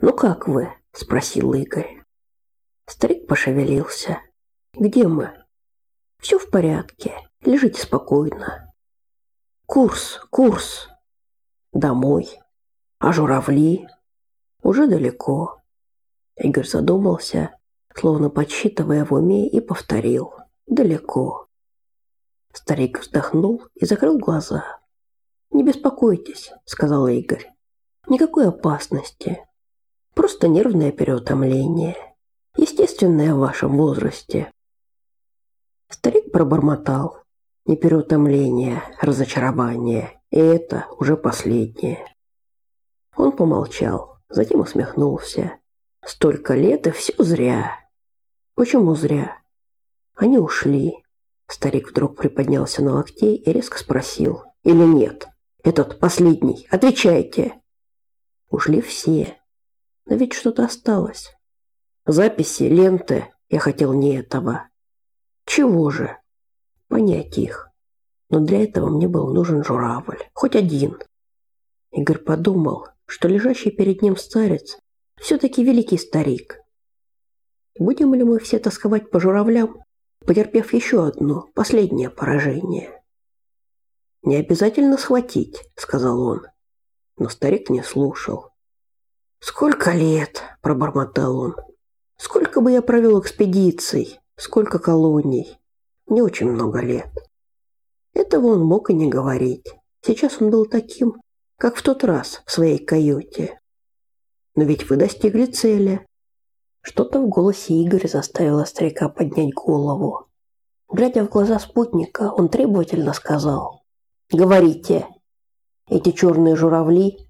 «Ну как вы?» – спросил Игорь. Старик пошевелился. «Где мы?» «Все в порядке. Лежите спокойно». «Курс, курс!» «Домой. А журавли?» «Уже далеко». Игорь задумался, словно подсчитывая в уме, и повторил. «Далеко». Старик вздохнул и закрыл глаза. «Не беспокойтесь», — сказал Игорь. «Никакой опасности. Просто нервное переутомление. Естественное в вашем возрасте». Старик пробормотал. Не переутомление, разочарование. И это уже последнее. Он помолчал, затем усмехнулся. Столько лет и все зря. Почему зря? Они ушли. Старик вдруг приподнялся на локте и резко спросил. Или нет? Этот последний. Отвечайте. Ушли все. Но ведь что-то осталось. Записи, ленты. Я хотел не этого. Чего же? Понять их. Но для этого мне был нужен журавль. Хоть один. Игорь подумал, что лежащий перед ним старец все-таки великий старик. Будем ли мы все тосковать по журавлям, потерпев еще одно, последнее поражение? «Не обязательно схватить», — сказал он. Но старик не слушал. «Сколько лет?» – пробормотал он. «Сколько бы я провел экспедиций, сколько колоний. Не очень много лет». Этого он мог и не говорить. Сейчас он был таким, как в тот раз в своей каюте. Но ведь вы достигли цели. Что-то в голосе Игоря заставило старика поднять голову. Глядя в глаза спутника, он требовательно сказал. «Говорите, эти черные журавли,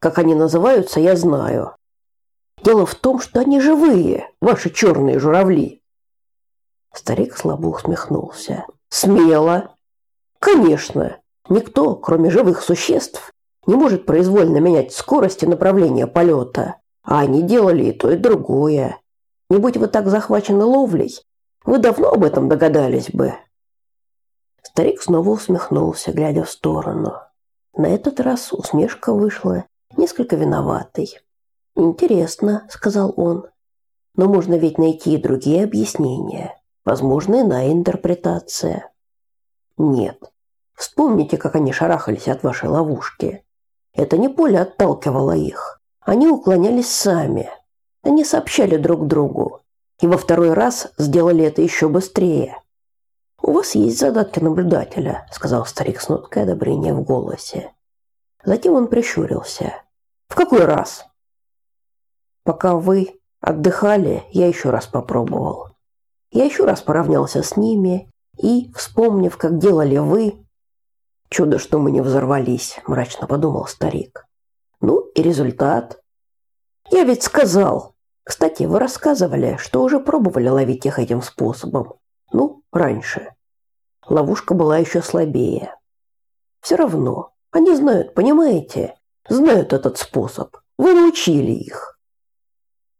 как они называются, я знаю. Дело в том, что они живые, ваши черные журавли». Старик слабо усмехнулся. «Смело. Конечно, никто, кроме живых существ, не может произвольно менять скорость и направление полета, а они делали и то, и другое. Не будь вы так захвачены ловлей, вы давно об этом догадались бы. Старик снова усмехнулся, глядя в сторону. На этот раз усмешка вышла несколько виноватой. «Интересно», — сказал он. «Но можно ведь найти и другие объяснения. Возможно, иная интерпретация». «Нет. Вспомните, как они шарахались от вашей ловушки. Это не поле отталкивало их. Они уклонялись сами. Они сообщали друг другу. И во второй раз сделали это еще быстрее. «У вас есть задатки наблюдателя», — сказал старик с ноткой одобрения в голосе. Затем он прищурился. «В какой раз?» «Пока вы отдыхали, я еще раз попробовал. Я еще раз поравнялся с ними и, вспомнив, как делали вы, Чудо, что мы не взорвались, мрачно подумал старик. Ну и результат. Я ведь сказал. Кстати, вы рассказывали, что уже пробовали ловить их этим способом. Ну, раньше. Ловушка была еще слабее. Все равно. Они знают, понимаете? Знают этот способ. Вы научили их.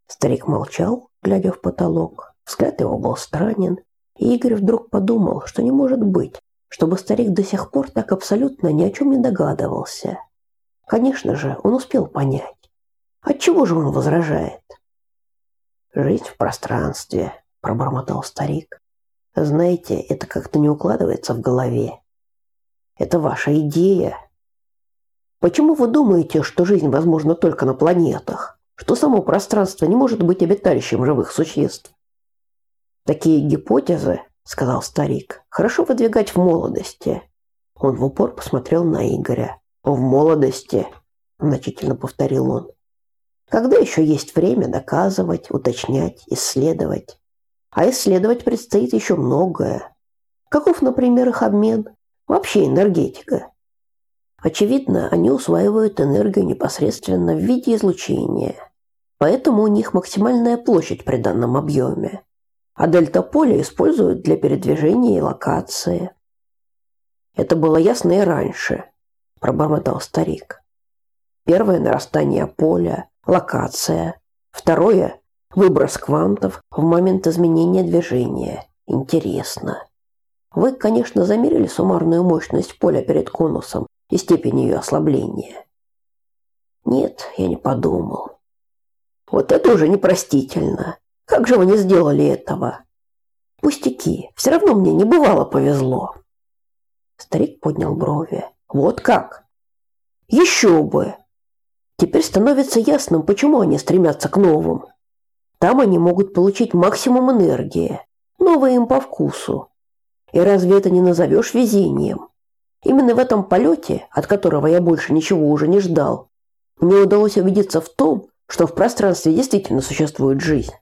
Старик молчал, глядя в потолок. Взгляд его был странен, и Игорь вдруг подумал, что не может быть, чтобы старик до сих пор так абсолютно ни о чем не догадывался. Конечно же, он успел понять. Отчего же он возражает? «Жить в пространстве», – пробормотал старик. «Знаете, это как-то не укладывается в голове. Это ваша идея. Почему вы думаете, что жизнь возможна только на планетах? Что само пространство не может быть обиталищем живых существ? Такие гипотезы сказал старик. Хорошо выдвигать в молодости. Он в упор посмотрел на Игоря. В молодости, значительно повторил он. Когда еще есть время доказывать, уточнять, исследовать? А исследовать предстоит еще многое. Каков, например, их обмен? Вообще энергетика. Очевидно, они усваивают энергию непосредственно в виде излучения. Поэтому у них максимальная площадь при данном объеме а дельта-поле используют для передвижения и локации. Это было ясно и раньше, пробормотал старик. Первое нарастание поля, локация. Второе выброс квантов в момент изменения движения. Интересно. Вы, конечно, замерили суммарную мощность поля перед конусом и степень ее ослабления. Нет, я не подумал. Вот это уже непростительно. Как же вы не сделали этого? Пустяки, все равно мне не бывало повезло. Старик поднял брови. Вот как? Еще бы! Теперь становится ясным, почему они стремятся к новым. Там они могут получить максимум энергии, новое им по вкусу. И разве это не назовешь везением? Именно в этом полете, от которого я больше ничего уже не ждал, мне удалось убедиться в том, что в пространстве действительно существует жизнь.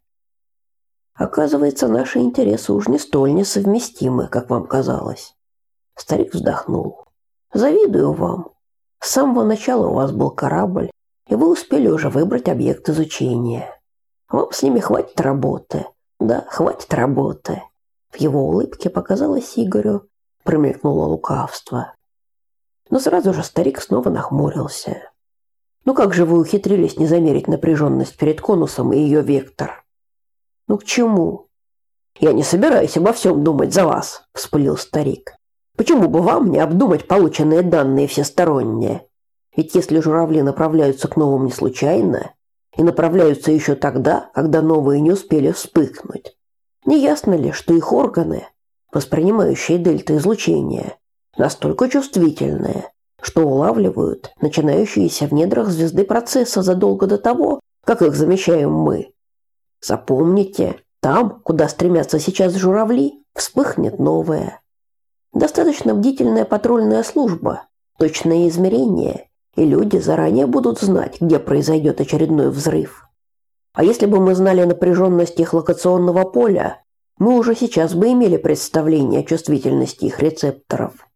Оказывается, наши интересы уж не столь несовместимы, как вам казалось. Старик вздохнул. Завидую вам. С самого начала у вас был корабль, и вы успели уже выбрать объект изучения. Вам с ними хватит работы. Да, хватит работы. В его улыбке показалось Игорю, промелькнуло лукавство. Но сразу же старик снова нахмурился. Ну как же вы ухитрились не замерить напряженность перед конусом и ее вектор? Ну к чему? Я не собираюсь обо всем думать за вас, вспылил старик. Почему бы вам не обдумать полученные данные всесторонне? Ведь если журавли направляются к новым не случайно, и направляются еще тогда, когда новые не успели вспыхнуть, не ясно ли, что их органы, воспринимающие дельта-излучение, настолько чувствительные, что улавливают начинающиеся в недрах звезды процесса задолго до того, как их замечаем мы. Запомните, там, куда стремятся сейчас журавли, вспыхнет новое. Достаточно бдительная патрульная служба, точное измерение, и люди заранее будут знать, где произойдет очередной взрыв. А если бы мы знали напряженность их локационного поля, мы уже сейчас бы имели представление о чувствительности их рецепторов.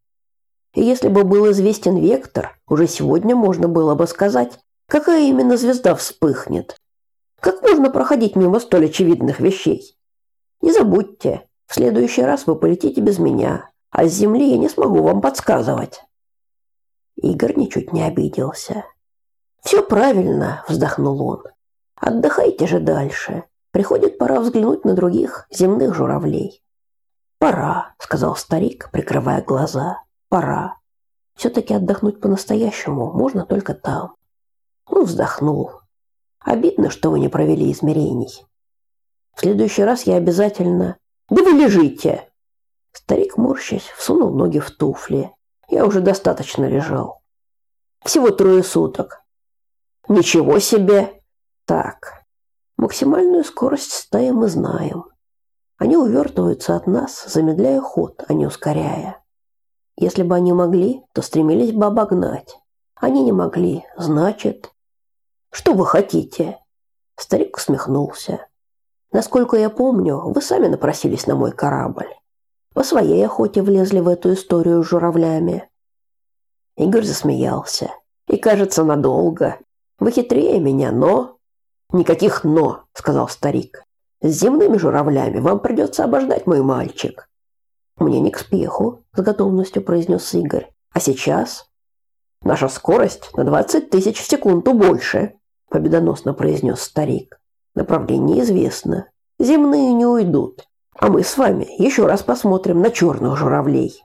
И если бы был известен вектор, уже сегодня можно было бы сказать, какая именно звезда вспыхнет. Как можно проходить мимо столь очевидных вещей? Не забудьте, в следующий раз вы полетите без меня, а с земли я не смогу вам подсказывать. Игорь ничуть не обиделся. «Все правильно», – вздохнул он. «Отдыхайте же дальше. Приходит пора взглянуть на других земных журавлей». «Пора», – сказал старик, прикрывая глаза. «Пора. Все-таки отдохнуть по-настоящему можно только там». Он вздохнул. «Обидно, что вы не провели измерений. В следующий раз я обязательно...» «Да вы лежите!» Старик, морщась, всунул ноги в туфли. Я уже достаточно лежал. Всего трое суток. Ничего себе! Так, максимальную скорость стаи мы знаем. Они увертываются от нас, замедляя ход, а не ускоряя. Если бы они могли, то стремились бы обогнать. Они не могли, значит... Что вы хотите? Старик усмехнулся. Насколько я помню, вы сами напросились на мой корабль. По своей охоте влезли в эту историю с журавлями. Игорь засмеялся. И, кажется, надолго. Вы хитрее меня, но... Никаких «но», сказал старик. С земными журавлями вам придется обождать, мой мальчик. Мне не к спеху, с готовностью произнес Игорь. А сейчас? Наша скорость на 20 тысяч в секунду больше, победоносно произнес старик. Направление известно. Земные не уйдут. А мы с вами еще раз посмотрим на черных журавлей.